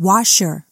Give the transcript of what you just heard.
washer.